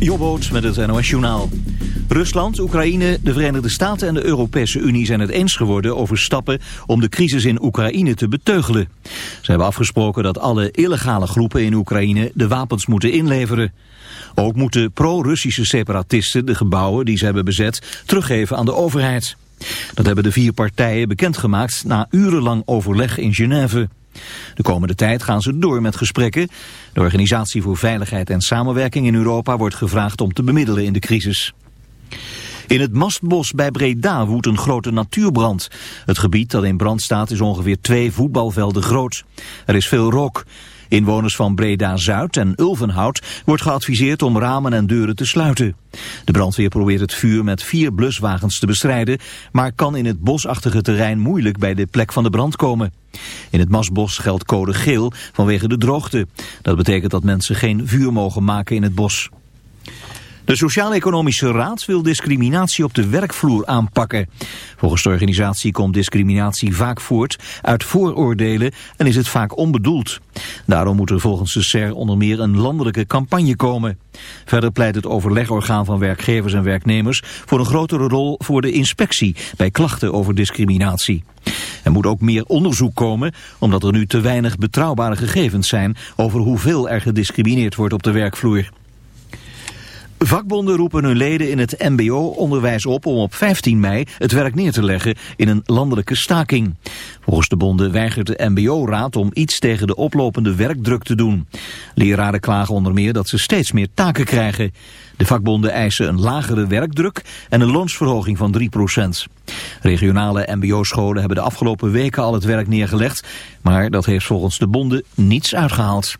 Jobboot met het NOS Journaal. Rusland, Oekraïne, de Verenigde Staten en de Europese Unie zijn het eens geworden over stappen om de crisis in Oekraïne te beteugelen. Ze hebben afgesproken dat alle illegale groepen in Oekraïne de wapens moeten inleveren. Ook moeten pro-Russische separatisten de gebouwen die ze hebben bezet teruggeven aan de overheid. Dat hebben de vier partijen bekendgemaakt na urenlang overleg in Genève. De komende tijd gaan ze door met gesprekken. De Organisatie voor Veiligheid en Samenwerking in Europa wordt gevraagd om te bemiddelen in de crisis. In het Mastbos bij Breda woedt een grote natuurbrand. Het gebied dat in brand staat is ongeveer twee voetbalvelden groot. Er is veel rook. Inwoners van Breda-Zuid en Ulvenhout wordt geadviseerd om ramen en deuren te sluiten. De brandweer probeert het vuur met vier bluswagens te bestrijden, maar kan in het bosachtige terrein moeilijk bij de plek van de brand komen. In het Masbos geldt code geel vanwege de droogte. Dat betekent dat mensen geen vuur mogen maken in het bos. De Sociaal-Economische Raad wil discriminatie op de werkvloer aanpakken. Volgens de organisatie komt discriminatie vaak voort uit vooroordelen en is het vaak onbedoeld. Daarom moet er volgens de SER onder meer een landelijke campagne komen. Verder pleit het overlegorgaan van werkgevers en werknemers voor een grotere rol voor de inspectie bij klachten over discriminatie. Er moet ook meer onderzoek komen, omdat er nu te weinig betrouwbare gegevens zijn over hoeveel er gediscrimineerd wordt op de werkvloer. Vakbonden roepen hun leden in het mbo-onderwijs op om op 15 mei het werk neer te leggen in een landelijke staking. Volgens de bonden weigert de mbo-raad om iets tegen de oplopende werkdruk te doen. Leraren klagen onder meer dat ze steeds meer taken krijgen. De vakbonden eisen een lagere werkdruk en een loonsverhoging van 3%. Regionale mbo-scholen hebben de afgelopen weken al het werk neergelegd, maar dat heeft volgens de bonden niets uitgehaald.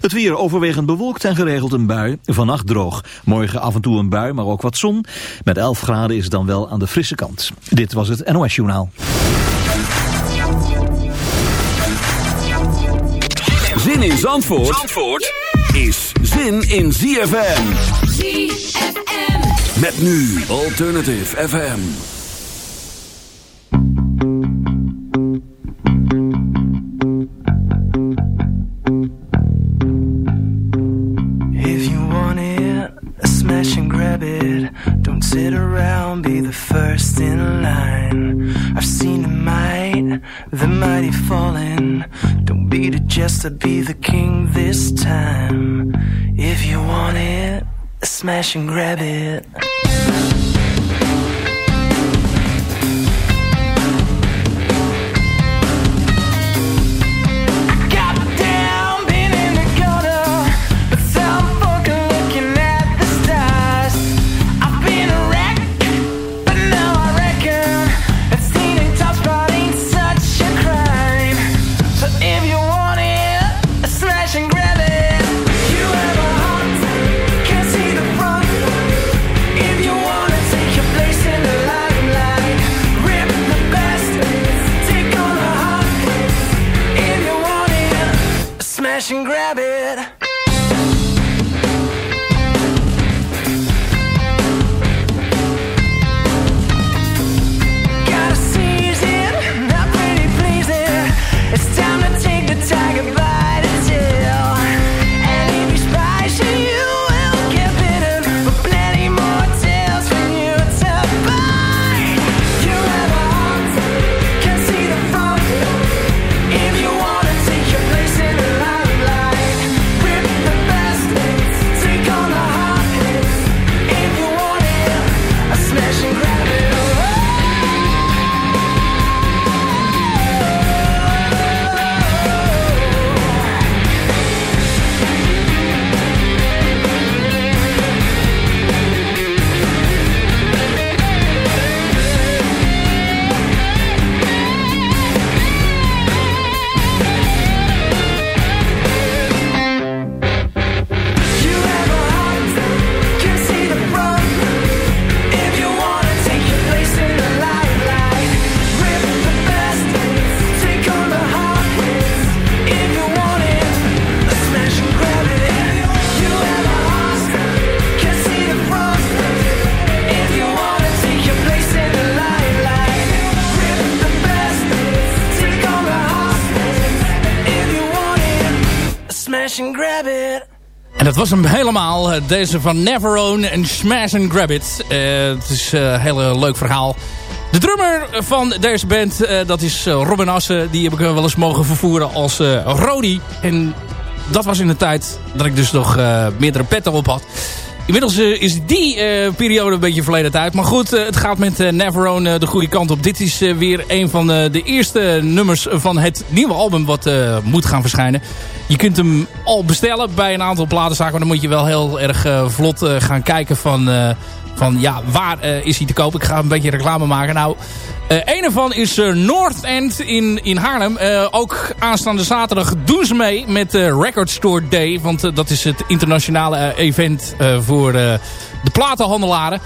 Het weer overwegend bewolkt en geregeld een bui. Vannacht droog. Morgen af en toe een bui, maar ook wat zon. Met 11 graden is het dan wel aan de frisse kant. Dit was het NOS Journaal. Zin in Zandvoort, Zandvoort is zin in ZFM. ZFM. Met nu Alternative FM. Sit around, be the first in line. I've seen the might, the mighty falling. Don't be the jester, be the king this time. If you want it, smash and grab it. Dat was hem helemaal. Deze van Neverone en Smash and Grab It. het is een heel leuk verhaal. De drummer van deze band, dat is Robin Assen. Die heb ik wel eens mogen vervoeren als Rodi. En dat was in de tijd dat ik dus nog meerdere petten op had. Inmiddels uh, is die uh, periode een beetje verleden tijd. Maar goed, uh, het gaat met Neverone de goede kant op. Dit is weer een van de eerste nummers van het nieuwe album wat moet gaan verschijnen. Je kunt hem al bestellen bij een aantal platenzaken. Maar dan moet je wel heel erg vlot gaan kijken van, van ja, waar is hij te koop. Ik ga een beetje reclame maken. Nou, uh, een ervan is uh, North End in, in Haarlem. Uh, ook aanstaande zaterdag doen ze mee met Record Store Day. Want dat is het internationale event voor de platenhandelaren.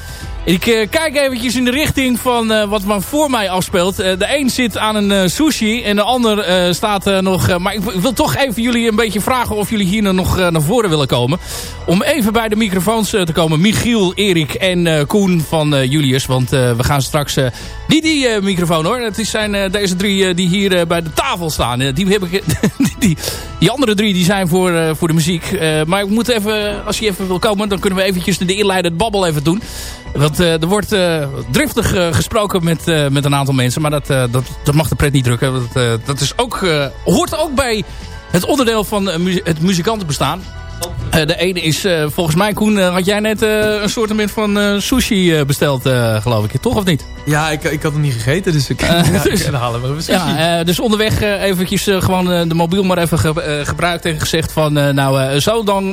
Ik kijk eventjes in de richting van wat maar voor mij afspeelt. De een zit aan een sushi en de ander staat nog... maar ik wil toch even jullie een beetje vragen of jullie hier nog naar voren willen komen. Om even bij de microfoons te komen. Michiel, Erik en Koen van Julius. Want we gaan straks... niet die microfoon hoor. Het zijn deze drie die hier bij de tafel staan. die, heb ik, die, andere drie die zijn voor, voor de muziek. maar ik moet even, als je even wil komen... dan kunnen we eventjes de inleidende babbel even doen. Want er wordt driftig gesproken met, met een aantal mensen. Maar dat, dat, dat mag de pret niet drukken. Dat, dat is ook, hoort ook bij het onderdeel van het muzikantenbestaan. Uh, de ene is, uh, volgens mij Koen, uh, had jij net een soort van sushi besteld, geloof ik. Toch of niet? Ja, ik, ik had hem niet gegeten, dus ik ja, dus, halen we sushi. Ja, dus onderweg eventjes gewoon de mobiel maar even ge gebruikt en gezegd van... nou, zo dan,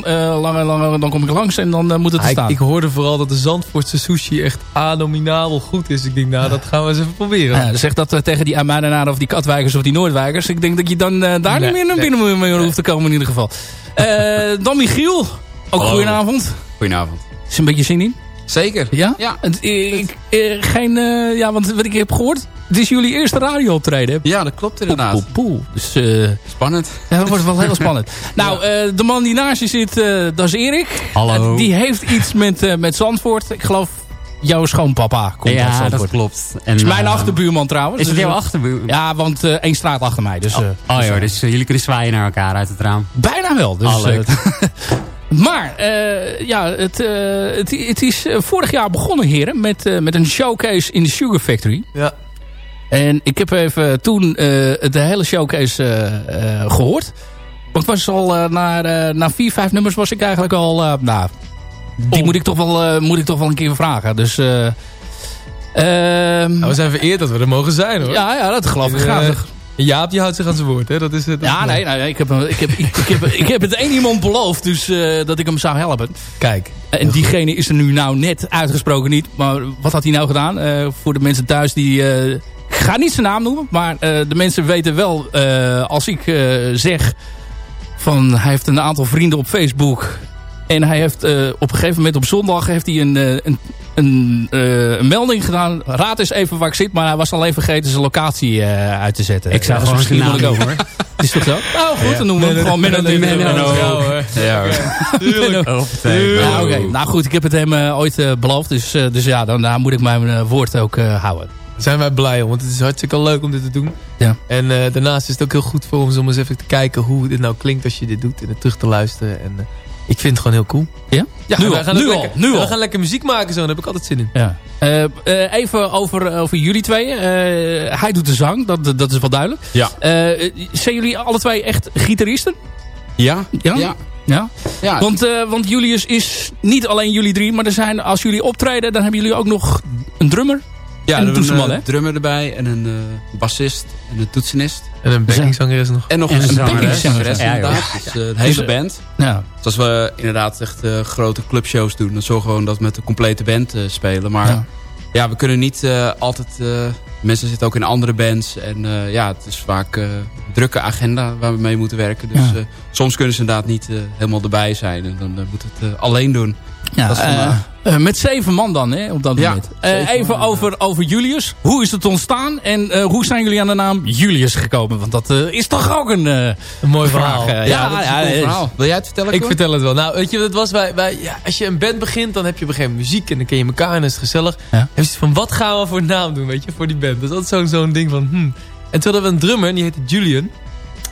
langer, langer, dan kom ik langs en dan moet het er staan. Ik, ik, hoorde vooral dat de Zandvoortse sushi echt anominabel goed is. Ik denk, nou, dat gaan we eens even proberen. Zeg dat tegen die Amuidenaren of die Katwijkers of die Noordwijkers. Ik denk dat je dan daar nee, niet meer naar binnen nee. hoeft te komen in ieder geval. Uh, dan Michiel. Ook Hallo. goedenavond. Goedenavond. Is een beetje zin in? Zeker. Ja? ja. Ik, ik, geen, uh, ja, want wat ik heb gehoord, het is jullie eerste radio optreden. Ja, dat klopt inderdaad. Poe, poe, poe. Dus, uh, spannend. Ja, dat wordt wel heel spannend. nou, ja. de man die naast je zit, dat is Erik. Hallo. die heeft iets met, met Zandvoort. Ik geloof jouw schoonpapa komt Ja, dat klopt. En, is mijn uh, achterbuurman trouwens. Is het dus, jouw achterbuurman? Ja, want uh, één straat achter mij. Dus, oh, oh dus, joh, dus jullie kunnen zwaaien naar elkaar uit het raam? Bijna wel. Dus, oh, maar, ja, het, het, het, is vorig jaar begonnen, heren, met, met een showcase in de Sugar Factory. Ja. En ik heb even toen de hele showcase gehoord. Want ik was al na, na vier, vijf nummers was ik eigenlijk al, nou, die moet, ik toch wel, uh, moet ik toch wel een keer vragen. Dus... Uh, nou, we zijn vereerd dat we er mogen zijn hoor. Ja, ja dat geloof ik graag. Uh, Jaap die houdt zich aan zijn woord. Hè? Dat is, dat ja, nee, nee, ik, heb, ik, heb, ik, heb, ik heb het één iemand beloofd. Dus uh, dat ik hem zou helpen. Kijk. En diegene is er nu nou net uitgesproken niet. Maar wat had hij nou gedaan? Uh, voor de mensen thuis die... Uh, ik ga niet zijn naam noemen. Maar de mensen weten wel als ik zeg... Van hij heeft een aantal vrienden op Facebook en hij heeft uh, op een gegeven moment op zondag heeft hij een, uh, een, een, uh, een, melding gedaan. Raad eens even waar ik zit. Maar hij was alleen vergeten zijn locatie uit te zetten. Ik zou gewoon misschien over. Het is toch zo? Nou goed, dan noemen we hem gewoon Menno. Menno. Ja. Ja, oké. Nou goed, ik heb het hem ooit beloofd. Dus, dus ja, dan daar moet ik mijn woord ook houden. Zijn wij blij om, want het is hartstikke leuk om dit te doen. Ja. En daarnaast is het ook heel goed voor ons om eens even te kijken hoe dit nou klinkt als je dit doet. En het terug te luisteren. En ik vind het gewoon heel cool. Ja? Ja, nu we al, gaan nu lekker, al, we gaan lekker muziek maken zo, daar heb ik altijd zin in. Ja. Uh, uh, even over, over jullie twee. Uh, hij doet de zang, dat, dat is wel duidelijk. Ja. zijn jullie alle twee echt gitaristen? Ja. Ja? Ja. ja? ja. Want, want Julius is niet alleen jullie drie, maar er zijn, als jullie optreden, dan hebben jullie ook nog een drummer. Ja, en een een drummer erbij en een bassist en een toetsenist. En een backingzangeres nog. En nog en een, een backingzangeres, ja, inderdaad. Dus, uh, een hele band. Ja. Dus als we inderdaad echt uh, grote clubshows doen, dan zorgen we gewoon dat we met de complete band uh, spelen. Maar ja. ja. we kunnen niet altijd... mensen zitten ook in andere bands. En ja, het is vaak een drukke agenda waar we mee moeten werken. Dus ja. soms kunnen ze inderdaad niet helemaal erbij zijn. En dan moet het alleen doen. Ja, uh, uh, met zeven man dan, hè, op dat ja, moment. Uh, even man, over, over Julius. Hoe is het ontstaan en hoe zijn jullie aan de naam Julius gekomen? Want dat is toch ook een, een mooi verhaal. Vraag, ja, dat is een mooi verhaal. Wil jij het vertellen? Ik vertel het wel. Nou, weet je, dat was bij, bij, ja, als je een band begint, dan heb je op een gegeven moment muziek en dan ken je elkaar en is het gezellig. Ja. En van, wat gaan we voor naam doen, weet je, voor die band? Dat is altijd zo'n zo'n ding van, hmm. En toen hadden we een drummer, die heette Julian.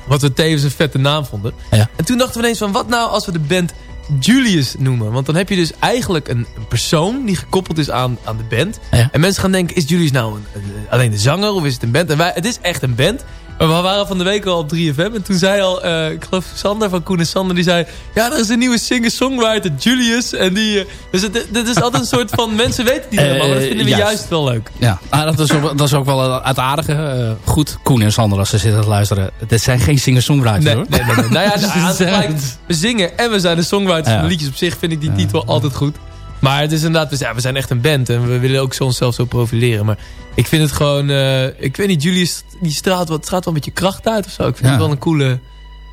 Wat we tevens een vette naam vonden. Ja. En toen dachten we ineens van, wat nou als we de band Julius noemen. Want dan heb je dus eigenlijk een, een persoon die gekoppeld is aan, aan de band. Ja. En mensen gaan denken, is Julius nou een, een- alleen de zanger of is het een band? En wij, het is echt een band. We waren van de week al op 3FM. En toen zei al, eh, ik geloof Sander van Koen en Sander, die zei... Ja, er is een nieuwe singer-songwriter, Julius. En die, eh, dus het, dit is altijd een soort van, mensen weten die helemaal. Dat Eh, vinden we juist. juist wel leuk. Ja, ah, dat, is ook, dat is ook wel het aardige. Eh, goed, Koen en Sander, als ze zitten te luisteren. Dit zijn geen singer-songwriters Nee, hoor. nee, nee. nee. Nou ja, Dus eh, we zingen en we zijn de songwriters Ja. van de liedjes. Op zich vind ik die titel altijd goed. Maar het is inderdaad, we zijn, we zijn echt een band en we willen ook zo onszelf zo profileren. Maar ik vind het gewoon, eh, ik weet niet, Julius, die straalt wat, straalt wel een beetje kracht uit of zo. Ik vind Ja. het wel een coole,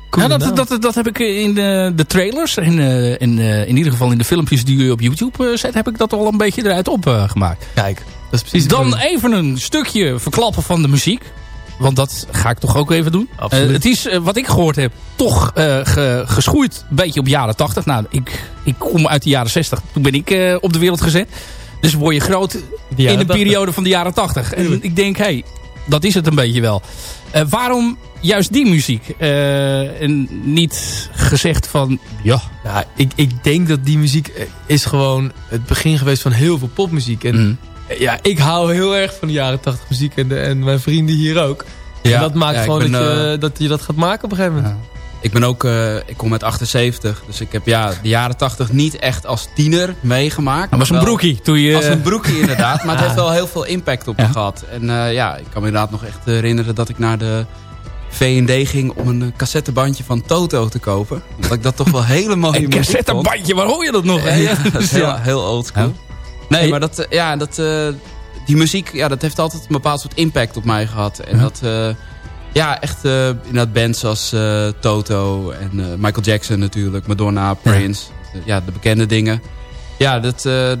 coole Ja, dat, dat, dat heb ik in de, de trailers. En eh, in, eh, in ieder geval in de filmpjes die u op YouTube eh, zet... heb ik dat al een beetje eruit opgemaakt. Kijk, dat is precies Dan even een stukje verklappen van de muziek. Want dat ga ik toch ook even doen. Absoluut. Eh, het is, eh, wat ik gehoord heb, toch ge- geschoeid een beetje op jaren 80. Nou, ik, ik kom uit de jaren 60. Toen ben ik op de wereld gezet. Dus word je groot in de 80. periode van de jaren 80. En ik denk, hé, hey, dat is het een beetje wel. Waarom juist die muziek? En niet gezegd van, ja, Nou, ik, ik denk dat die muziek is gewoon het begin geweest van heel veel popmuziek. En mm, ja, ik hou heel erg van de jaren 80 muziek en, de, en mijn vrienden hier ook. Ja, en dat maakt ja, gewoon ben, dat, je, eh, dat je dat gaat maken op een gegeven moment. Ik ben ook, eh, ik kom uit 78. Dus ik heb ja, de jaren 80 niet echt als tiener meegemaakt. dat was een maar broekie toen je... Als een broekie inderdaad. Maar het heeft wel heel veel impact op me gehad. En eh, ja, ik kan me inderdaad nog echt herinneren dat ik naar de V&D ging om een cassettebandje van Toto te kopen. Omdat ik dat toch wel hele mooie een cassettebandje, waar hoor je dat nog? Ja, ja, dat is heel, heel oldschool. Ja. Nee, maar dat, eh, ja, dat, eh, die muziek, ja, dat heeft altijd een bepaald soort impact op mij gehad. En Ja. dat, eh, ja, echt uh, inderdaad bands als eh, Toto en eh, Michael Jackson natuurlijk, Madonna, Prince. Ja, ja de bekende dingen. Ja, dat, eh,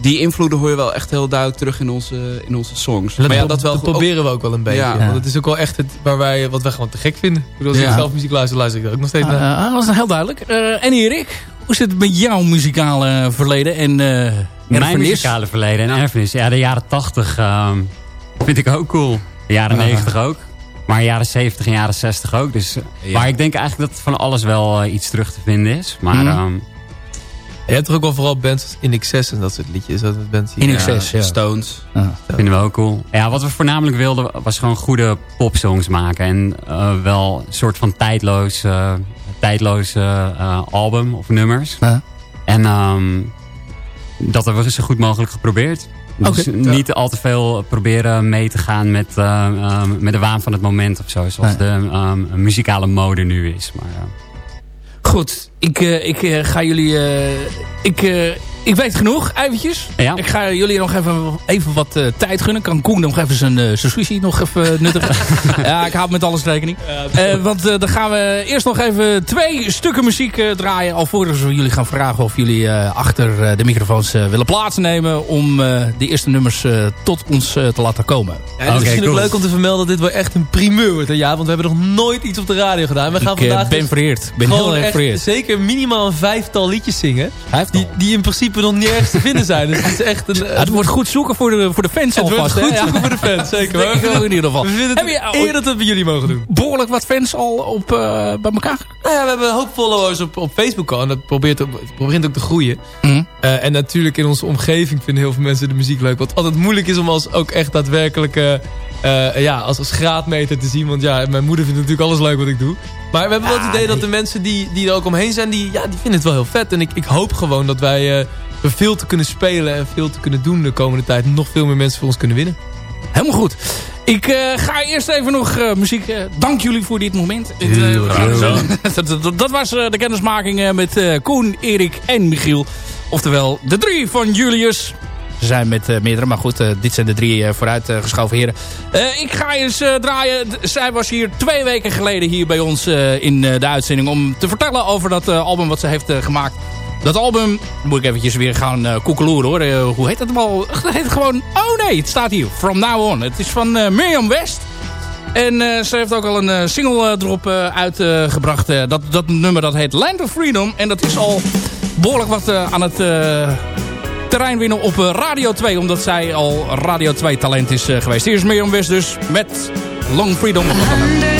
die invloeden hoor je wel echt heel duidelijk terug in onze, in onze songs. Dat, maar ja, dat wel dat proberen we ook wel een beetje. Ja. Want het is ook wel echt het, waar wij, wat wij gewoon te gek vinden. Ik bedoel, als Ja. ik zelf muziek luister, luister ik er ook nog steeds Ah, naar. ah, dat is heel duidelijk. Eh, en Erik, hoe zit het met jouw muzikale verleden en eh Mijn muzikale verleden en erfenis. Ja, de jaren 80 ehm, vind ik ook cool. De jaren Ja. 90 ook. Maar jaren 70 en jaren 60 ook. Dus, eh, Ja. Maar ik denk eigenlijk dat van alles wel eh, iets terug te vinden is. Maar ehm, Je hebt toch ook wel vooral bands als In Excess en dat soort liedjes. Dat het bands die- In Ja, Excess, ja. Stones. vinden we ook cool. Ja, wat we voornamelijk wilden was gewoon goede popsongs maken. En eh, wel een soort van tijdloos, tijdloos eh, eh, album of nummers. Ja. En ehm, dat hebben we zo goed mogelijk geprobeerd. Dus niet al te veel proberen mee te gaan met, eh, ehm, met de waan van het moment of zo. Zoals Nee. de ehm, muzikale mode nu is. Maar, eh, Goed, ik, eh, ik eh, ga jullie... eh, ik, eh, ik weet genoeg, eventjes. Ja. Ik ga jullie nog even, even wat eh, tijd gunnen. Kan Koen nog even zijn, eh, zijn sushi nog even nuttigen? ja, ik hou met alles rekening. Eh, want dan gaan we eerst nog even twee stukken muziek eh, draaien. Alvorens we jullie gaan vragen of jullie eh, achter de microfoons eh, willen plaatsnemen. Om eh, de eerste nummers eh, tot ons eh, te laten komen. Ja, het is Oké, misschien cool. ook leuk om te vermelden dat dit wel echt een primeur wordt. hè, Ja, want we hebben nog nooit iets op de radio gedaan. We gaan ik vandaag ben dus vereerd. Ik ben heel erg vereerd. zeker minimaal een vijftal liedjes zingen. Vijftal. Die, die in principe nog niet ergens te vinden zijn. Dus het is echt een... Ja, het wordt goed zoeken voor de, voor de fans het wordt alvast. hè? goed zoeken voor de fans, zeker. Dat denk ik wel in ieder geval. we vinden Heb het je eer dat we het bij jullie mogen doen. behoorlijk wat fans al op, eh, bij elkaar? Nou ja, we hebben een hoop followers op, op Facebook al. En dat probeert, het begint ook te groeien. Mhm. Eh, en natuurlijk in onze omgeving vinden heel veel mensen de muziek leuk. Wat altijd moeilijk is om als ook echt daadwerkelijk... eh, eh, ja, als, als graadmeter te zien. Want ja, mijn moeder vindt natuurlijk alles leuk wat ik doe. Maar we hebben wel het idee dat de mensen die, die er ook omheen zijn... Die, ja, die vinden het wel heel vet. En ik, ik hoop gewoon dat wij... eh, veel te kunnen spelen en veel te kunnen doen de komende tijd. Nog veel meer mensen voor ons kunnen winnen. Helemaal goed. Ik eh, ga eerst even nog eh, muziek... eh, dank jullie voor dit moment. Eh, dat, dat, dat was eh, de kennismaking eh, met eh, Koen, Erik en Michiel. Oftewel de drie van Julius. Ze zijn met eh, meerdere, maar goed, eh, dit zijn de drie eh, vooruit eh, geschoven heren. Ik ga eens draaien. Zij was hier twee weken geleden hier bij ons in de uitzending... om te vertellen over dat album wat ze heeft gemaakt. Dat album, moet ik eventjes weer gaan uh, koekeloeren hoor. Hoe heet het al? Het heet gewoon, oh nee, het staat hier. From Now On. Het is van eh, Mirjam West. En ze heeft ook al een single erop uitgebracht. Dat, dat nummer dat heet Land of Freedom. En dat is al behoorlijk wat aan het terrein winnen op eh, Radio 2. Omdat zij al Radio 2 talent is eh, geweest. Hier is Mirjam West dus met Long Freedom. hundred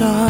star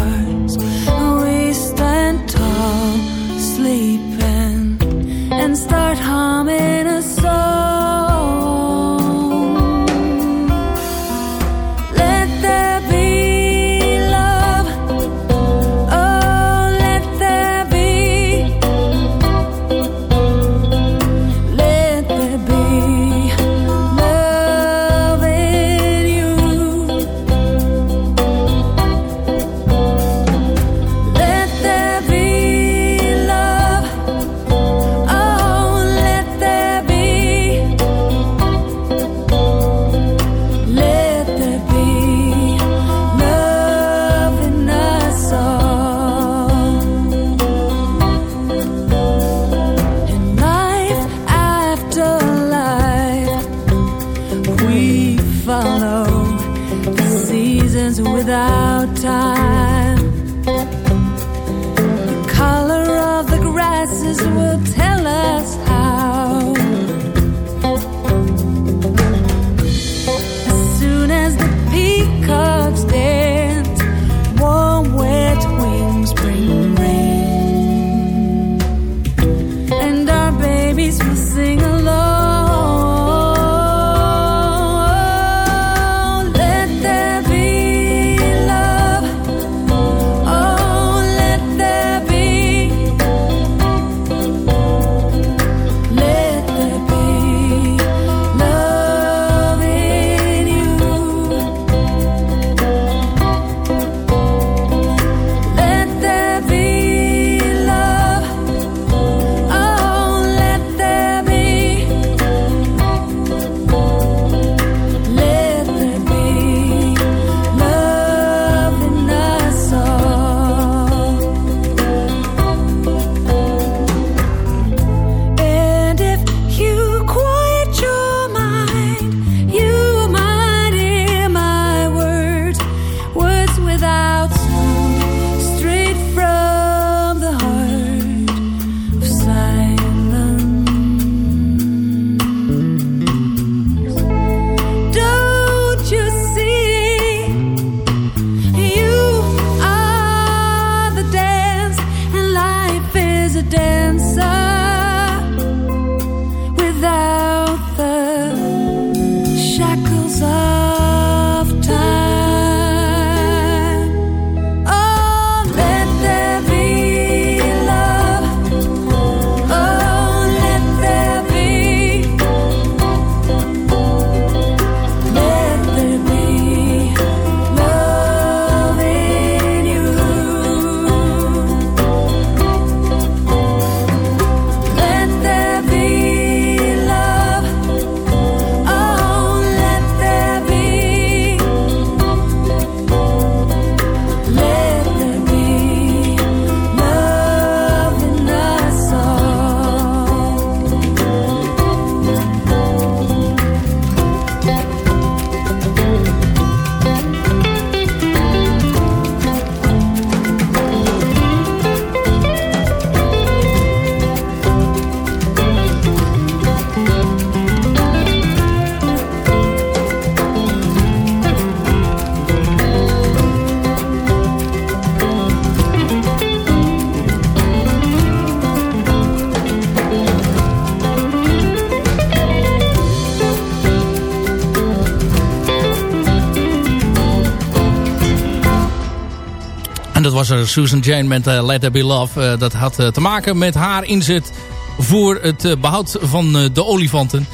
was er Susan Jane met eh, Let There Be Love. Eh, dat had eh, te maken met haar inzet voor het eh, behoud van de olifanten.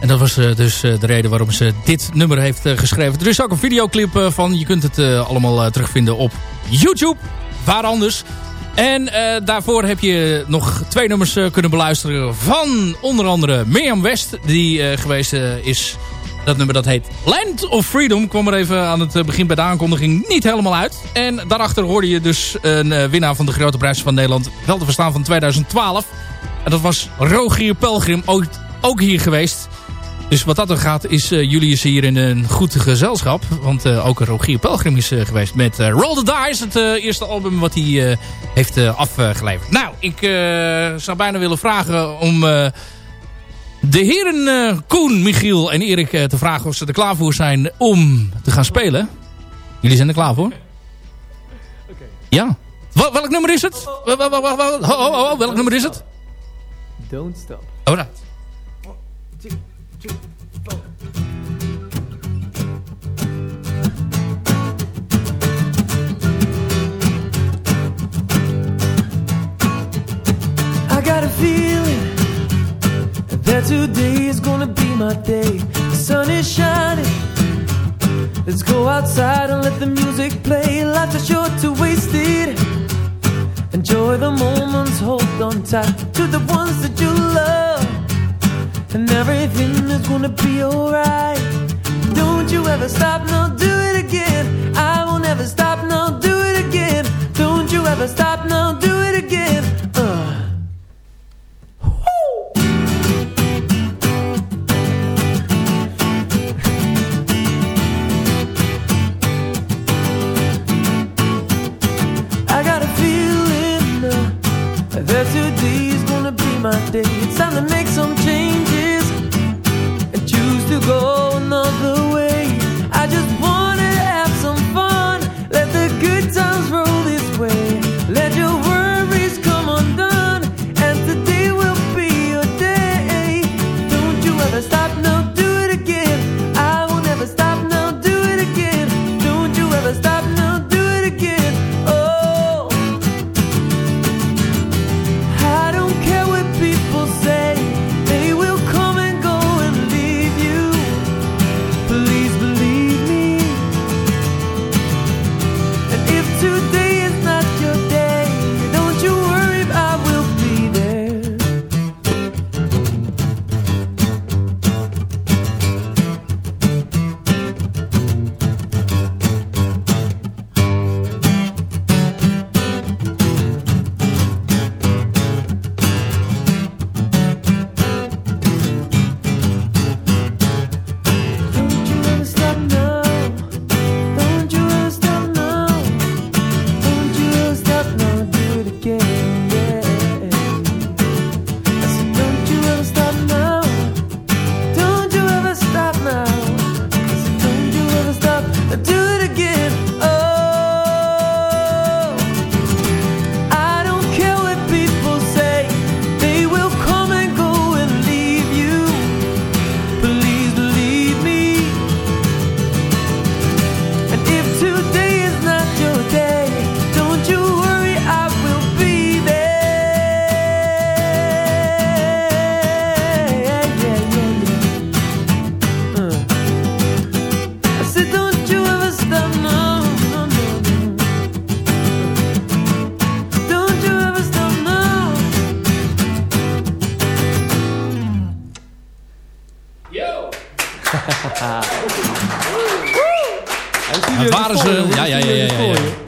En dat was dus de reden waarom ze dit nummer heeft geschreven. Er is ook een videoclip van. Je kunt het allemaal terugvinden op YouTube. Waar anders. En daarvoor heb je nog twee nummers kunnen beluisteren van onder andere Mirjam West. Die geweest is Dat nummer dat heet Land of Freedom. Kwam er even aan het begin bij de aankondiging niet helemaal uit. En daarachter hoorde je dus een uh, winnaar van de Grote Prijs van Nederland. Wel te verstaan van 2012. En dat was Rogier Pelgrim. Ook, ook hier geweest. Dus wat dat er gaat is uh, Julius hier in een goed gezelschap. Want ook Rogier Pelgrim is geweest met Roll the Dice. Het eerste album wat hij heeft afgeleverd. Nou, ik zou bijna willen vragen om de heren Koen, Michiel en Erik te vragen of ze er klaar voor zijn om te gaan spelen. Jullie zijn er klaar voor? Ja. Wel- welk nummer is het? Wel- wel- wel- wel- wel- oh, oh, oh, welk nummer is het? Don't stop. Oh, dat. I got a feeling that today is gonna be my day. The sun is shining. Let's go outside and let the music play. Life is short to waste it. Enjoy the moments, hold on tight to the ones that you love. And everything is gonna be alright. Don't you ever stop, now do it again. I will never stop, now do it again. Don't you ever stop, now do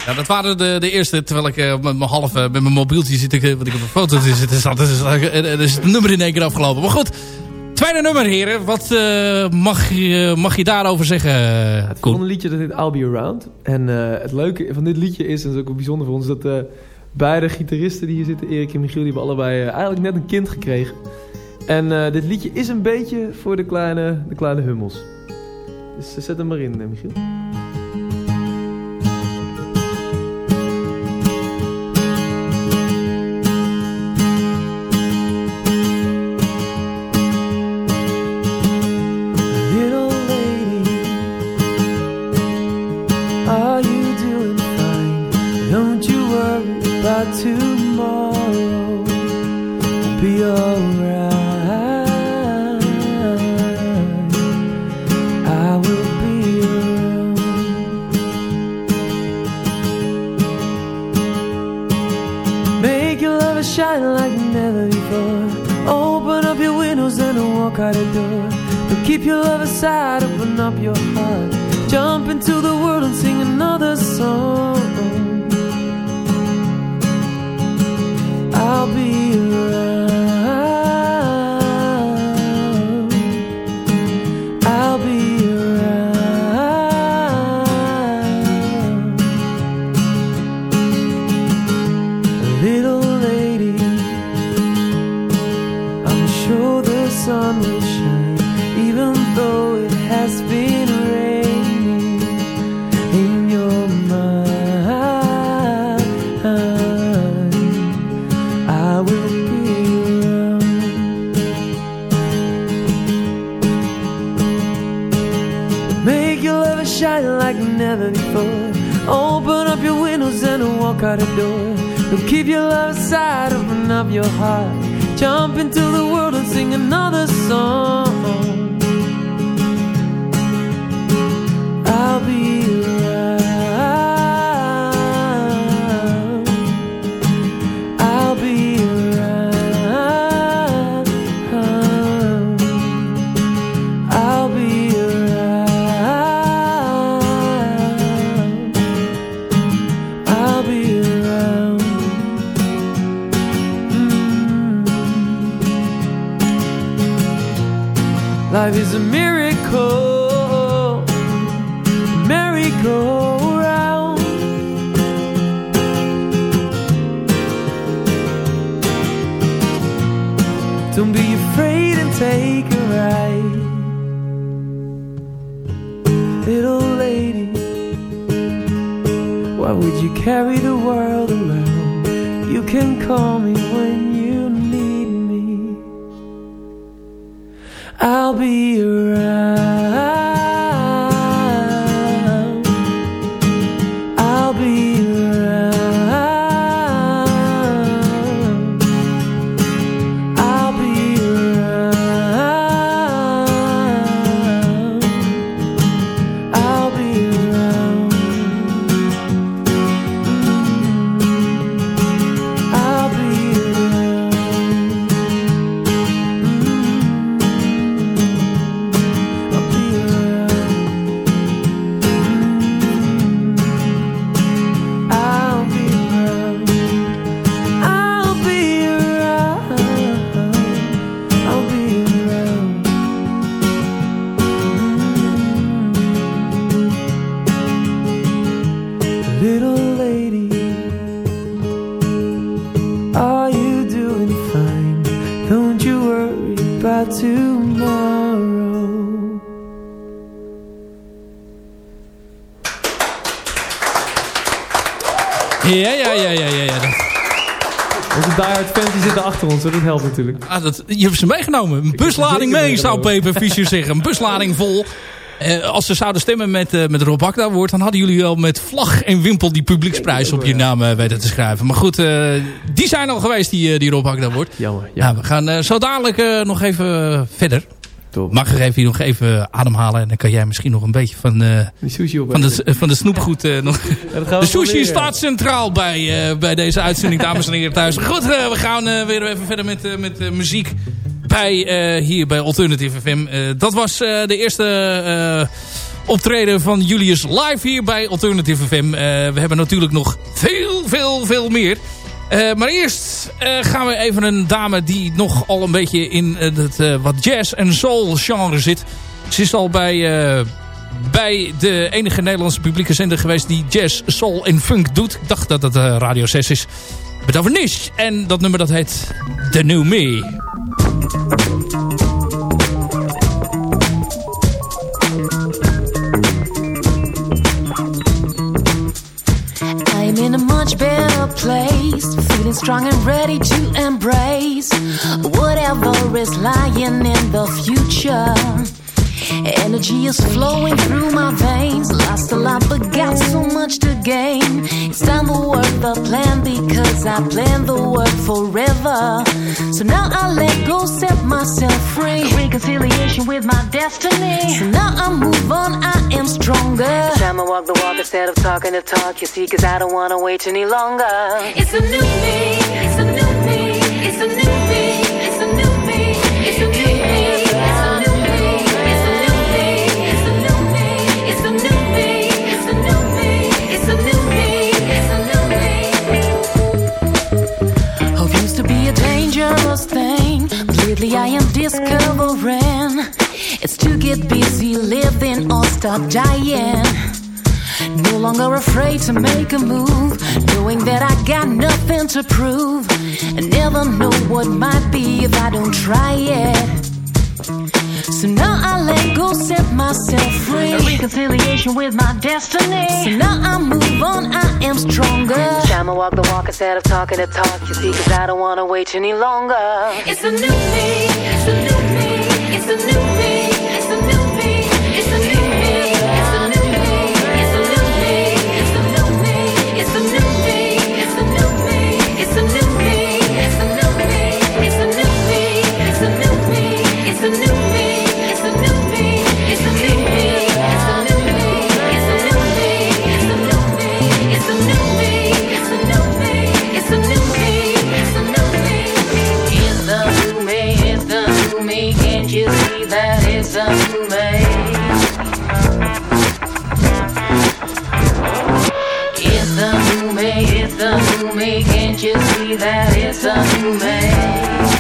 ja, dat waren de, de eerste. Terwijl ik eh, met mijn half eh, met mijn mobieltje zit. Ik, eh, wat ik op een foto zit. zit, zat, is, er is het nummer in één keer afgelopen. Maar goed. Tweede nummer, heren. Wat eh, mag, je, mag je daarover zeggen, Het volgende liedje dat heet I'll Be Around. En eh, het leuke van dit liedje is, en dat is ook wel bijzonder voor ons, dat eh, beide gitaristen die hier zitten, Erik en Michiel, die hebben allebei eh, eigenlijk net een kind gekregen. En eh, dit liedje is een beetje voor de kleine, de kleine hummels. Dus eh, zet hem maar in, eh, Michiel. Door. Don't keep your love aside, open up your heart. Jump into the world and sing another song. I'll be walk out the door. Don't keep your love aside, open up your heart. Jump into the world and sing another song. Why would you carry the world around? You can call me when you need me. I'll be around. Achter ons, dat helpt natuurlijk. Ah, dat, je hebt ze meegenomen. Een buslading mee, zou. Peper Fischer zeggen. Een buslading vol. Eh, als ze zouden stemmen met, eh met Rob Akda woord, dan hadden jullie wel met vlag en wimpel die publieksprijs op je naam eh, weten te schrijven. Maar goed, die zijn al geweest, die, die Rob Akda woord. Jammer, Ja, we gaan zo dadelijk nog even verder. Top. Mag ik even nog even ademhalen en dan kan jij misschien nog een beetje van, eh, Die sushi op. van, de, van de snoepgoed eh, nog... Ja, De sushi staat centraal bij, eh, bij deze uitzending, dames en heren thuis. Goed, we gaan weer even verder met, met muziek bij, hier bij Alternative FM. Dat was de eerste optreden van Julius live hier bij Alternative FM. We hebben natuurlijk nog veel, veel, veel meer. Eh, maar eerst eh, gaan we even een dame die nog al een beetje in het eh, wat jazz en soul genre zit. Ze is al bij... bij de enige Nederlandse publieke zender geweest die jazz, soul en funk doet. Ik dacht dat eh, Radio 6 is. Met over Nish. En dat nummer dat heet The New Me. Strong and ready to embrace whatever is lying in the future. Energy is flowing through my veins. Lost a lot, but got so much to gain. It's time to work the plan because I plan the work forever. So now I let go, set myself free. Reconciliation with my destiny. So now I move on, I am stronger. Time to walk the walk instead of talking the talk. You see, cause I don't wanna wait any longer. It's a new me. It's a new me. It's a new me. Dangerous thing, but lately I am discovering it's to get busy living or stop dying. No longer afraid to make a move, knowing that I got nothing to prove. And never know what might be if I don't try it. So now I let go, set myself free. A reconciliation with my destiny. So now I move on, I am stronger. I'ma walk the walk instead of talking the talk, you see, cause I don't wanna wait any longer. It's a new me, it's a new me, it's a new me, it's a new me, it's a new me. that it's unmade.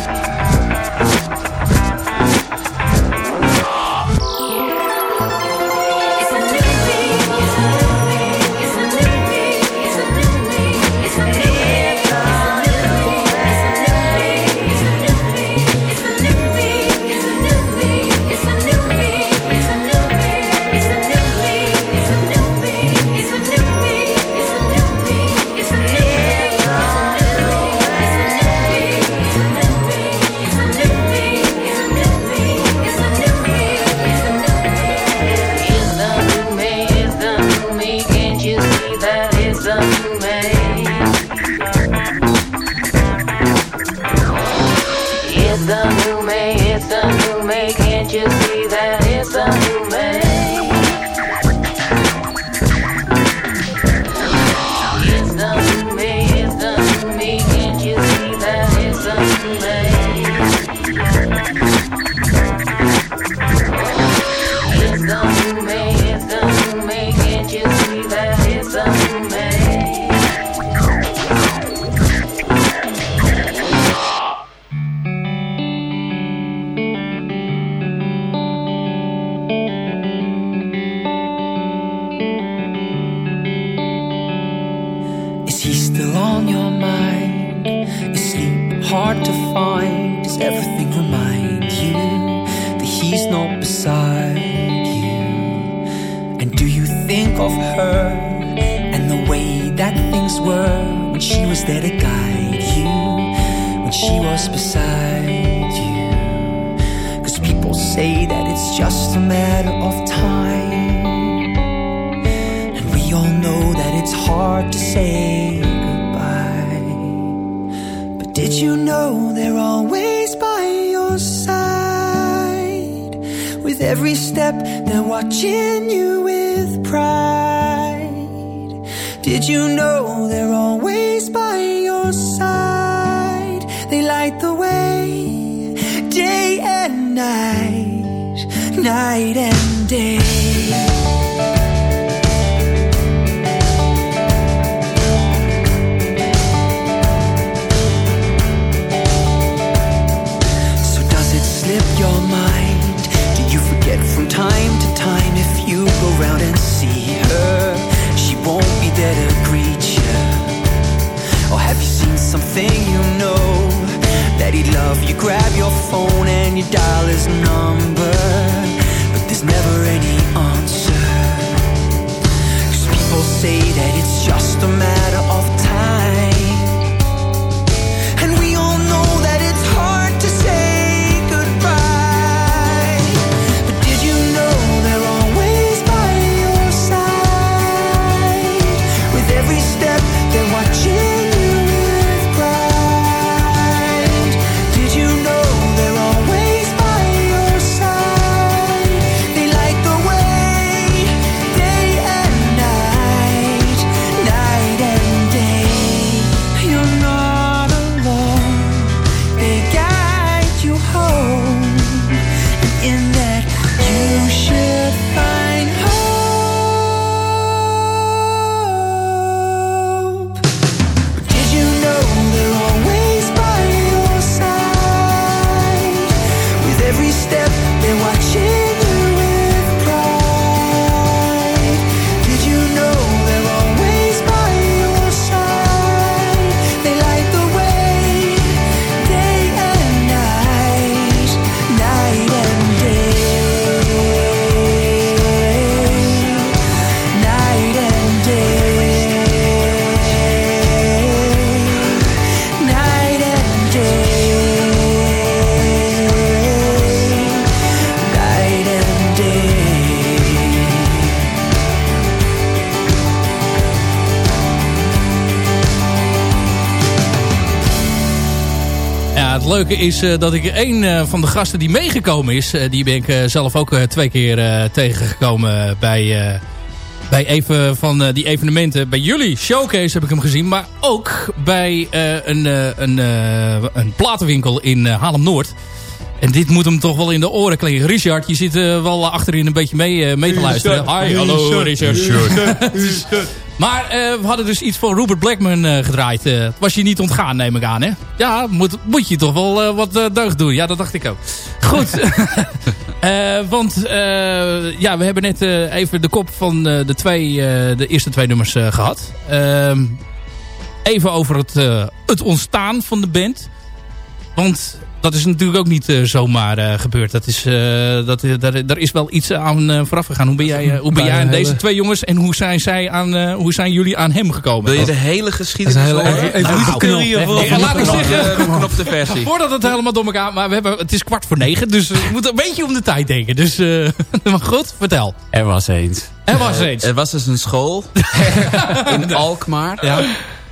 is eh, dat ik een eh, van de gasten die meegekomen is... Eh, die ben ik zelf ook twee keer tegengekomen bij, bij even van die evenementen. Bij jullie showcase heb ik hem gezien. Maar ook bij een, een, een platenwinkel in Haarlem-Noord. En dit moet hem toch wel in de oren klinken. Richard, je zit wel achterin een beetje mee, mee te luisteren. Hi, hallo Richard. Richard. Richard. Maar eh, we hadden dus iets voor Robert Blackman eh, gedraaid. Eh, het was je niet ontgaan, neem ik aan, hè? Ja, moet, moet je toch wel wat deugd doen. Ja, dat dacht ik ook. Goed. Want ja, we hebben net even de kop van de, twee, de eerste twee nummers eh, gehad. Ehm, even over het, het ontstaan van de band. Want dat is natuurlijk ook niet eh, zomaar eh, gebeurd. Dat is, eh, dat, daar, daar is wel iets aan eh, vooraf gegaan. Hoe ben jij, eh, hoe ben jij aan deze twee jongens en hoe zijn, zij aan, eh, hoe zijn jullie aan hem gekomen? Wil je de hele geschiedenis horen? evolutietheorie. Nou, nee, van- laat ik zeggen- Knop de versie. Voordat het helemaal door elkaar... Maar we hebben, het is kwart voor negen, dus we moeten een beetje om de tijd denken. Dus, eh, maar goed, vertel. Er was eens. Er was eens. Er was dus een school in Alkmaar. Ja,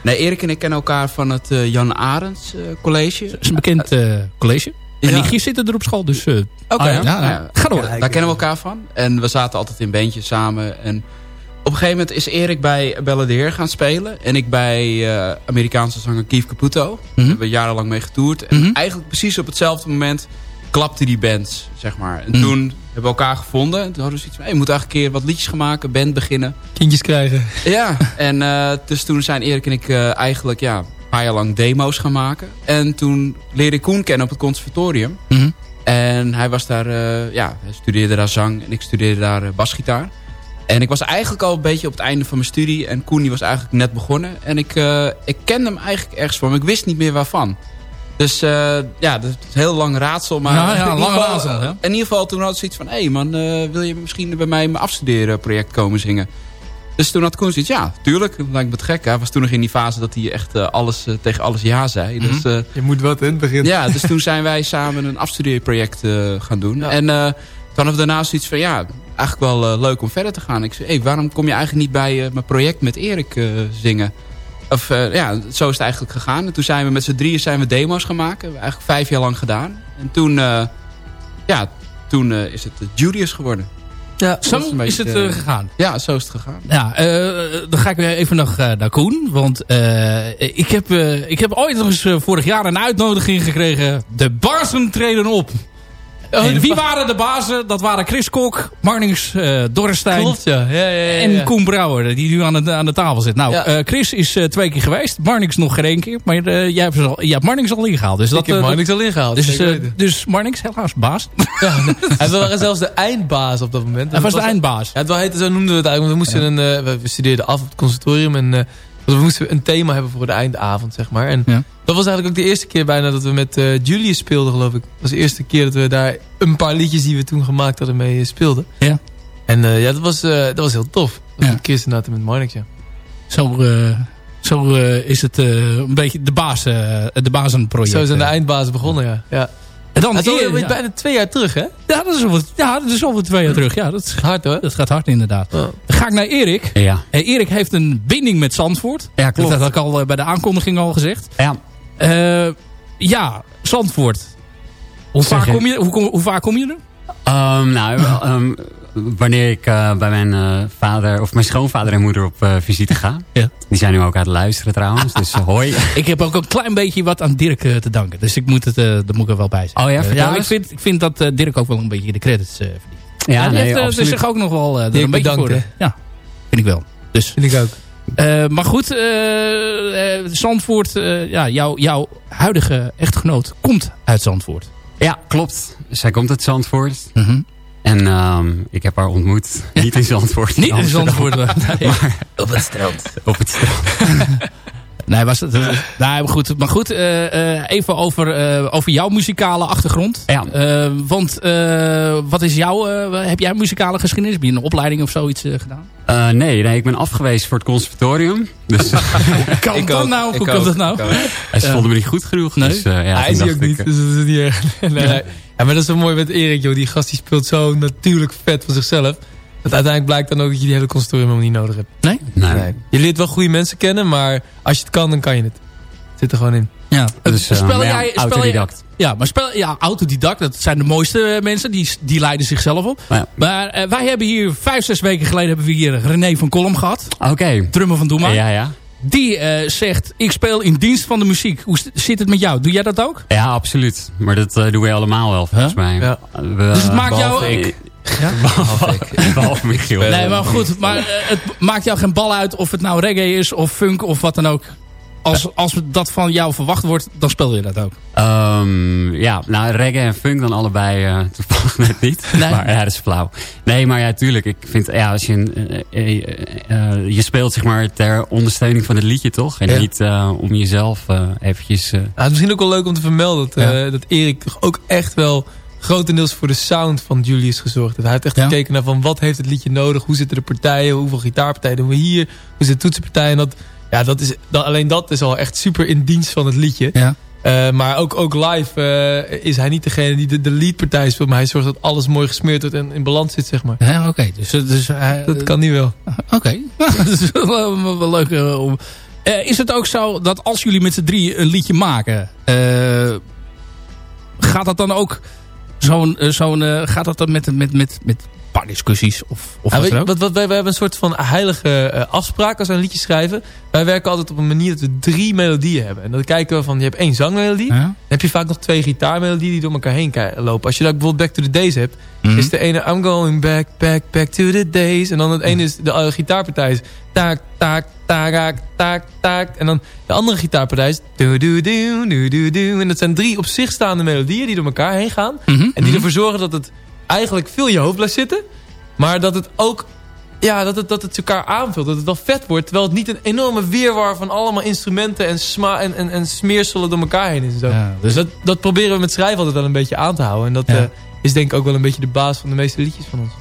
Nee, Erik en ik kennen elkaar van het eh, Jan Arends eh, college. het is een bekend eh, college. En Ja. die zitten er op school, dus... eh, Oké, ah, ja, ja. Ga door. Daar kennen we elkaar van. En we zaten altijd in bandjes samen. En op een gegeven moment is Erik bij Belle de Heer gaan spelen. En ik bij eh, Amerikaanse zanger Keith Caputo. Daar Mhm. hebben we jarenlang mee getoerd. En Mhm. eigenlijk precies op hetzelfde moment klapte die band, zeg maar. En Mhm. toen hebben we elkaar gevonden. En toen hadden we zoiets van, hey, we moeten eigenlijk een keer wat liedjes gaan maken. Band beginnen. Kindjes krijgen. Ja, en eh, dus toen zijn Erik en ik eh, eigenlijk ja, een paar jaar lang demo's gaan maken. En toen leerde ik Koen kennen op het conservatorium. Mhm. En hij was daar, eh, ja, hij studeerde daar zang en ik studeerde daar basgitaar. En ik was eigenlijk al een beetje op het einde van mijn studie. En Koen die was eigenlijk net begonnen. En ik, ik kende hem eigenlijk ergens van, maar ik wist niet meer waarvan. Dus eh, ja, dat is een heel lang raadsel. Maar Ja, ja, in, ieder lange geval, raadsel, hè? in ieder geval toen had ik zoiets van... Hé hey man, eh, wil je misschien bij mij mijn afstuderenproject komen zingen? Dus toen had Koen zoiets, ja, tuurlijk. Dat lijkt me te gek. Hij was toen nog in die fase dat hij echt eh, alles, eh, tegen alles ja zei. Dus eh, Je moet wat in het begin. ja, dus toen zijn wij samen een afstudeerproject eh, gaan doen. Ja. En eh, toen hadden we daarna zoiets van, ja, eigenlijk wel eh, leuk om verder te gaan. Ik zei, hey, waarom kom je eigenlijk niet bij eh, mijn project met Erik eh, zingen? Of eh, ja, zo is het eigenlijk gegaan. En toen zijn we met z'n drieën zijn we demo's gaan maken. We hebben eigenlijk vijf jaar lang gedaan. En toen, eh, ja, toen eh, is het Julius geworden. Ja, Zo is het gegaan. Ja, zo is het gegaan. Ja, dan ga ik weer even nog naar Koen. Want ik, heb, ik heb ooit nog eens vorig jaar een uitnodiging gekregen. De bazen treden op. En wie waren de bazen? Dat waren Chris Kok, Marnix eh Dorrestein Klopt, ja. ja, ja, en. Koen Brouwer. Die nu aan de, aan de tafel zit. Nou, eh, Chris is eh, twee keer geweest. Marnix nog geen één keer. Maar eh, jij, hebt, ze al- jij hebt Marnix al ingehaald. Dus dat, ik heb eh, Marnix al ingehaald. dus, eh, dus Marnix helaas baas. Hij was zelfs de eindbaas op dat moment. Hij was de eindbaas. Ja, het wel heette, zo noemden we het eigenlijk. Want we, moesten een, eh, we studeerden af op het conservatorium. En eh, we moesten een thema hebben voor de eindavond, zeg maar. En Ja. dat was eigenlijk ook de eerste keer bijna dat we met eh, Julius speelden, geloof ik. Dat was de eerste keer dat we daar een paar liedjes die we toen gemaakt hadden mee eh, speelden. Ja. En eh, ja, dat was, dat was heel tof. Dat was Ja. en met Marnix, ja. Zo, zo is het een beetje de, baas, de bazenproject. Zo zijn de eh. eindbazen begonnen, ja. ja. En dan Het is ja. bijna twee jaar terug, hè? Ja, dat is wat, ja, dat is twee jaar terug. Ja, dat, is- Hard, hoor. dat gaat hard inderdaad. Ja. Dan ga ik naar Erik. Ja, Eh, Erik heeft een binding met Zandvoort. ja klopt. Dat had ik al eh, bij de aankondiging al gezegd. Ja. Eh, ja, Zandvoort. Hoe vaak, kom je, hoe, hoe vaak kom je er? Ehm, nou, ehm, wanneer ik eh, bij mijn eh, vader of mijn schoonvader en moeder op eh, visite ga. Ja. Die zijn nu ook aan het luisteren trouwens. Dus hoi. Ik heb ook een klein beetje wat aan Dirk eh, te danken. Dus ik moet het, eh daar moet ik er wel bij zijn. Oh ja, ja ik, vind, ik vind dat eh, Dirk ook wel een beetje de credits eh verdient. Ja, die nee, heeft absoluut. zich ook nog wel er een beetje voor. Ja, vind ik wel. Dus, Vind ik ook. eh, maar goed, eh, eh, Zandvoort, eh, ja, jouw, jouw huidige echtgenoot komt uit Zandvoort. Ja, klopt. Zij komt uit Zandvoort. Mhm. En ehm, ik heb haar ontmoet. Niet in Zandvoort. Niet in Amsterdam, Zandvoort. maar-. Op het strand. Op het strand. Nee, was het, nee, maar goed, maar goed eh, eh, even over, eh, over jouw muzikale achtergrond. Ja. Eh, want eh, wat is jouw, eh, heb jij een muzikale geschiedenis? Heb je een opleiding of zoiets gedaan? Eh, nee, nee, ik ben afgewezen voor het conservatorium. Dus Kan Ik dat ook, nou? ik Hoe kan dat nou? hij vonden me niet goed genoeg. Nee? Dus, eh, ja, hij is ook ik, niet. Dus dat is niet erg. nee, nee. Ja, maar dat is zo mooi met Erik, joh. Die gast die speelt zo natuurlijk vet van zichzelf. Dat uiteindelijk blijkt dan ook dat je die hele conservatorium helemaal niet nodig hebt. Nee? nee. Nee. Je leert wel goede mensen kennen, maar als je het kan, dan kan je het. Het zit er gewoon in. Ja. Dus, eh, spel ja, jij, autodidact. jij- ja, maar spel, ja, autodidact, dat zijn de mooiste eh, mensen. Die, die leiden zichzelf op. Ja. Maar eh, wij hebben hier, vijf, zes weken geleden, hebben we hier René van Kolm gehad. Oké. Drummer van Doema. Ja, ja. Die eh, zegt, ik speel in dienst van de muziek. Hoe zit het met jou? Doe jij dat ook? Ja, absoluut. Maar dat eh, doen we allemaal wel, volgens Huh? mij. Ja. We- Dus het maakt jou... behalve ik. Behalve Michiel. Nee, maar goed. Maar eh, het maakt jou geen bal uit of het nou reggae is of funk of wat dan ook. Als, als dat van jou verwacht wordt, dan speel je dat ook. Ehm, ja, nou reggae en funk dan allebei uh, toevallig net niet. Nee. Maar ja, dat is flauw. Nee, maar ja, tuurlijk. Ik vind, ja, als je, een, eh, eh, je speelt zeg maar ter ondersteuning van het liedje, toch? En Ja. niet eh, om jezelf eventjes... Nou, het is misschien ook wel leuk om te vermelden dat, eh, Ja. dat Erik toch ook echt wel grotendeels voor de sound van Julius gezorgd heeft. Hij heeft echt Ja. gekeken naar van wat heeft het liedje nodig, hoe zitten de partijen, hoeveel gitaarpartijen doen we hier, hoe zit de toetsenpartij en dat, ja, dat is, dat, alleen dat is al echt super in dienst van het liedje. Ja. Eh, maar ook, ook live eh, is hij niet degene die de, de leadpartij speelt, maar hij zorgt dat alles mooi gesmeerd wordt en in balans zit, zeg maar. Ja, oké. Dus, dus, Dat kan niet wel. Oké. dat is wel, leuk. eh, om- Eh, is het ook zo dat als jullie met z'n drie een liedje maken... eh, gaat dat dan ook zo'n... eh, zo'n eh, gaat dat dan met, met, met, met paar discussies? Of, of Ja, wat weet ook? wat, wat, wij, wij hebben een soort van heilige eh, afspraak als we een liedje schrijven. Wij werken altijd op een manier dat we drie melodieën hebben. En dan kijken we van, je hebt één zangmelodie. Ja? Dan heb je vaak nog twee gitaarmelodieën die door elkaar heen lopen. Als je dat bijvoorbeeld Back to the Days hebt, Mhm. is de ene I'm going back, back, back to the days. En dan het ene is, de eh, gitaarpartij is taak, taak, taak, taak, taak. En dan de andere gitaarpartij is do, do, do, do, do, do. En dat zijn drie op zich staande melodieën die door elkaar heen gaan. Mhm, En die mhm. ervoor zorgen dat het eigenlijk veel in je hoofd blijft zitten. Maar dat het ook ja, dat het, dat het elkaar aanvult. Dat het wel vet wordt. Terwijl het niet een enorme weerwar van allemaal instrumenten en, sma en, en, en smeerselen door elkaar heen is. En zo. Ja, Dus dat, dat proberen we met schrijven altijd wel een beetje aan te houden. En dat Ja. eh, is denk ik ook wel een beetje de baas van de meeste liedjes van ons.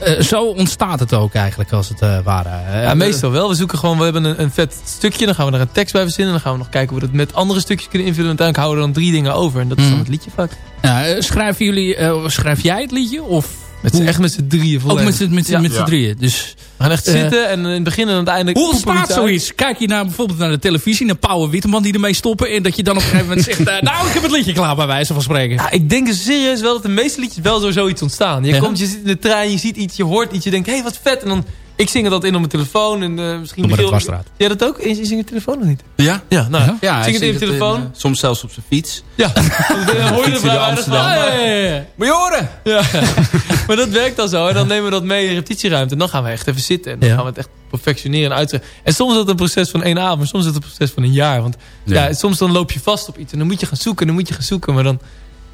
Eh, zo ontstaat het ook eigenlijk als het eh, ware. Eh, Ja, meestal wel. We zoeken gewoon, we hebben een, een vet stukje. Dan gaan we er een tekst bij verzinnen. Dan gaan we nog kijken hoe we dat met andere stukjes kunnen invullen. En uiteindelijk houden we dan drie dingen over. En dat is dan Mhm. het liedje vaak. Ja, schrijven jullie, schrijf jij het liedje? Of Met Hoe- echt met z'n drieën ook volledig. met z'n met, z'n- Ja. met Ja. drieën? Dus We gaan echt Eh, zitten en in het begin en aan het einde... Hoe ontstaat zoiets? Kijk je naar, bijvoorbeeld naar de televisie, naar Pauwe Witteman die ermee stoppen. En dat je dan op een gegeven moment zegt, eh, nou ik heb het liedje klaar bij wijze van spreken. Ja, ik denk serieus wel dat de meeste liedjes wel zo zoiets ontstaan. Je, Ja. komt, je zit in de trein, je ziet iets, je hoort iets, je denkt, hé, hey, wat vet. En dan, ik zing het altijd in op mijn telefoon. En uh, misschien Doe maar dwarsstraat. Jij dat ook? Je zingt je telefoon of niet? Ja? Ja, nou. Ja? Ja, hij Zing het in je telefoon? eh, soms zelfs op zijn fiets. Ja, dan hoor je er vrij. Amsterdam. maar- ja, ja, ja. Moet je horen! Ja. maar dat werkt dan zo. En dan nemen we dat mee in de repetitieruimte. En dan gaan we echt even zitten. En dan gaan we het echt perfectioneren en uitzetten. En soms is dat een proces van één avond. Soms is het een proces van een jaar. Want ja. Soms dan loop je vast op iets. En dan moet je gaan zoeken. En dan moet je gaan zoeken. Maar dan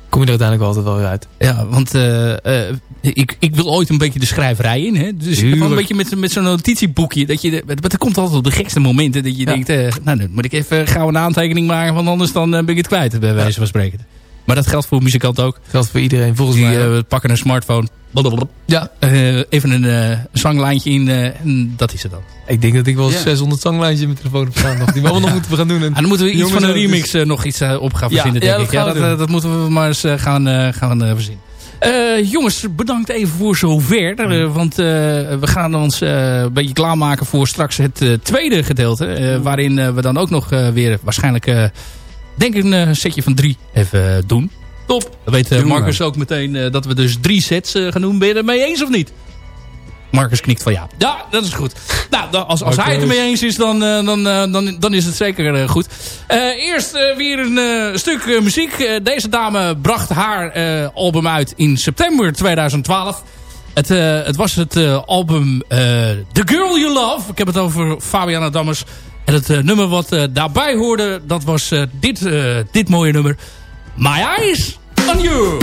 kom je er uiteindelijk altijd wel weer uit. Ja, want eh, eh, ik, ik wil ooit een beetje de schrijverij in. Hè? Dus ik een beetje met, met zo'n notitieboekje. Dat je, de- maar dat komt altijd op de gekste momenten. Dat je Ja. denkt, eh, nou dan moet ik even gauw een aantekening maken. Want anders dan ben ik het kwijt, bij wijze van spreken. Maar dat geldt voor muzikanten ook. Geldt voor iedereen, volgens Die mij. eh, pakken een smartphone. blablabla, ja, eh, even een eh, zanglijntje in. eh, en dat is het dan. ik denk dat ik wel Ja. 600 zanglijntjes in mijn telefoon heb staan. nog, Die we allemaal nog moeten gaan doen. En En dan moeten we iets van een dus- remix eh, nog iets op gaan verzinnen, ja, denk dat ik. Ja, we dat, dat moeten we maar eens gaan, eh, gaan eh, verzinnen. Eh, jongens, bedankt even voor zover. want eh, we gaan ons eh, een beetje klaarmaken voor straks het tweede gedeelte. eh, waarin we dan ook nog eh, weer waarschijnlijk, eh, denk ik, een eh, setje van drie even eh, doen. Top. Dan weet eh, we. Marcus ook meteen dat we dus drie sets gaan doen. Ben je het ermee eens of niet? Marcus knikt van ja. Ja, dat is goed. Nou, als, als hij het ermee eens is, dan, dan, dan, dan is het zeker goed. Eerst weer een stuk muziek. Deze dame bracht haar album uit in september 2012. Het, het was het album The Girl You Love. Ik heb het over Fabiana Dammers. En het eh, nummer wat eh, daarbij hoorde, dat was eh, dit, dit mooie nummer. My Eyes on You.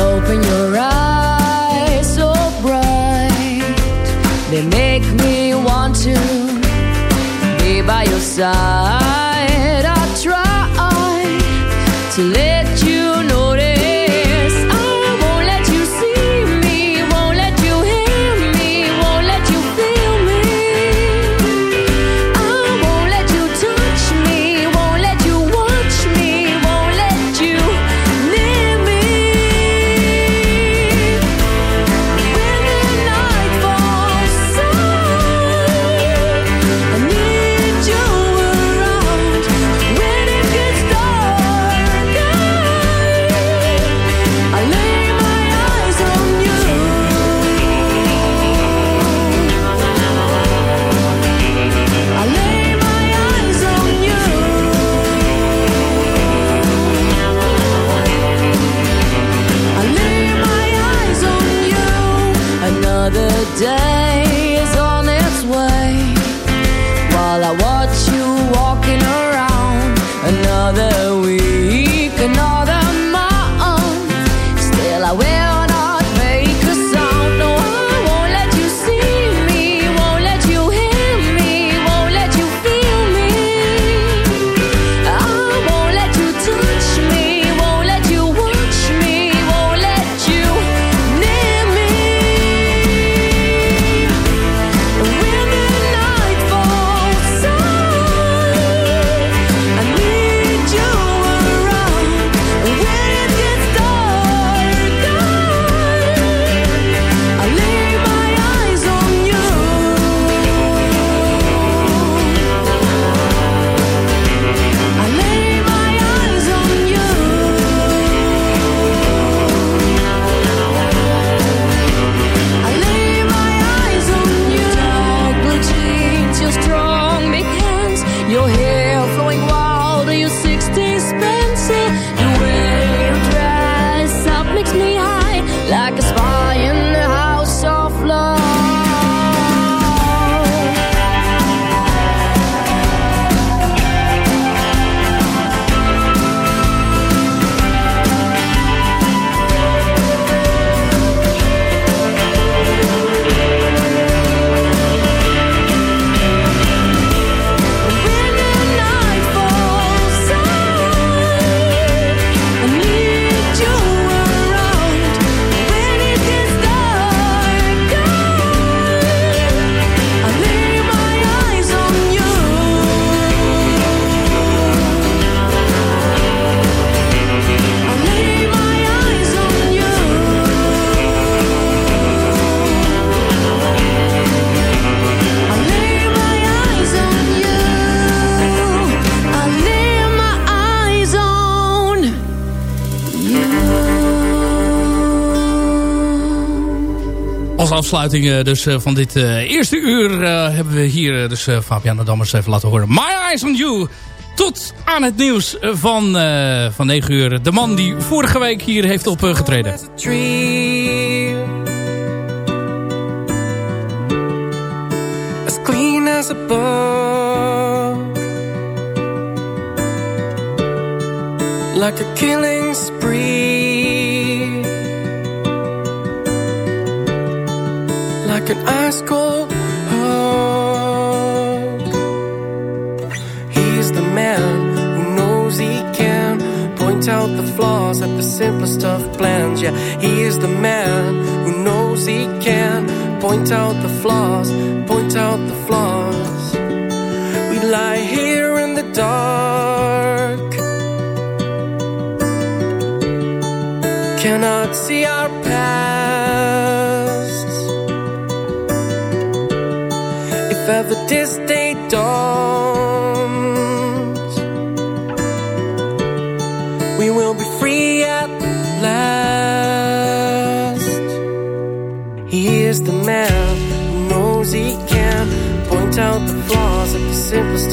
Open to let afsluiting dus, uh, van dit uh, eerste uur hebben we hier dus Fabian de Dammers even laten horen. My Eyes on You. Tot aan het nieuws van, van 9 uur. De man die vorige week hier heeft opgetreden. As clean as a book Like a killing spree Like an ice cold hug He's the man who knows he can Point out the flaws at the simplest of plans. Yeah, he is the man who knows he can Point out the flaws, point out the flaws. We lie here in the dark. Cannot see our past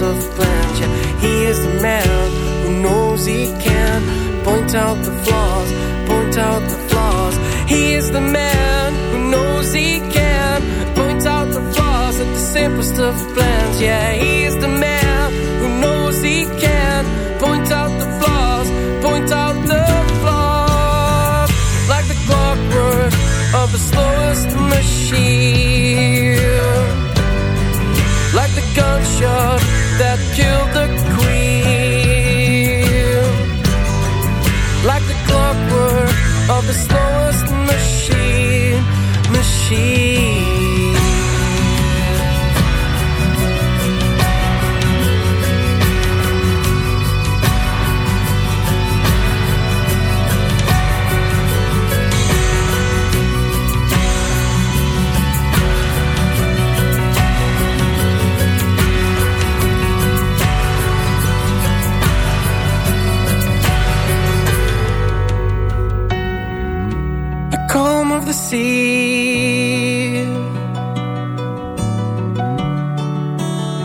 of plans Yeah, he is the man who knows he can. Point out the flaws, point out the flaws. He is the man who knows he can. Point out the flaws at the simplest of plans. Yeah, he is the man who knows he can. Point out the flaws, point out the flaws. Like the clockwork of the slowest machine. Like the gunshot of the slowest machine Machine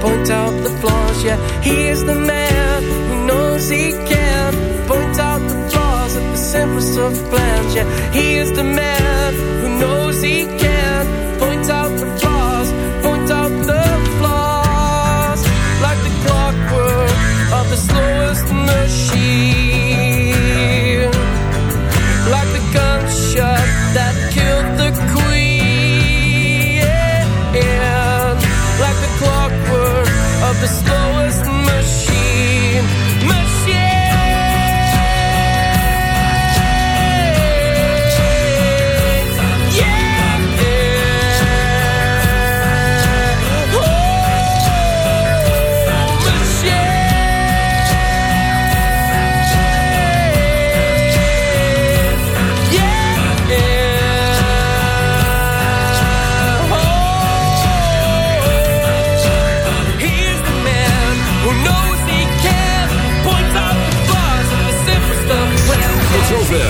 point out the flaws. Yeah, he is the man who knows he can point out the flaws of the simplest of plans. Yeah, he is the man who knows he can point out the flaws, point out the flaws, like the clockwork of the slowest machine,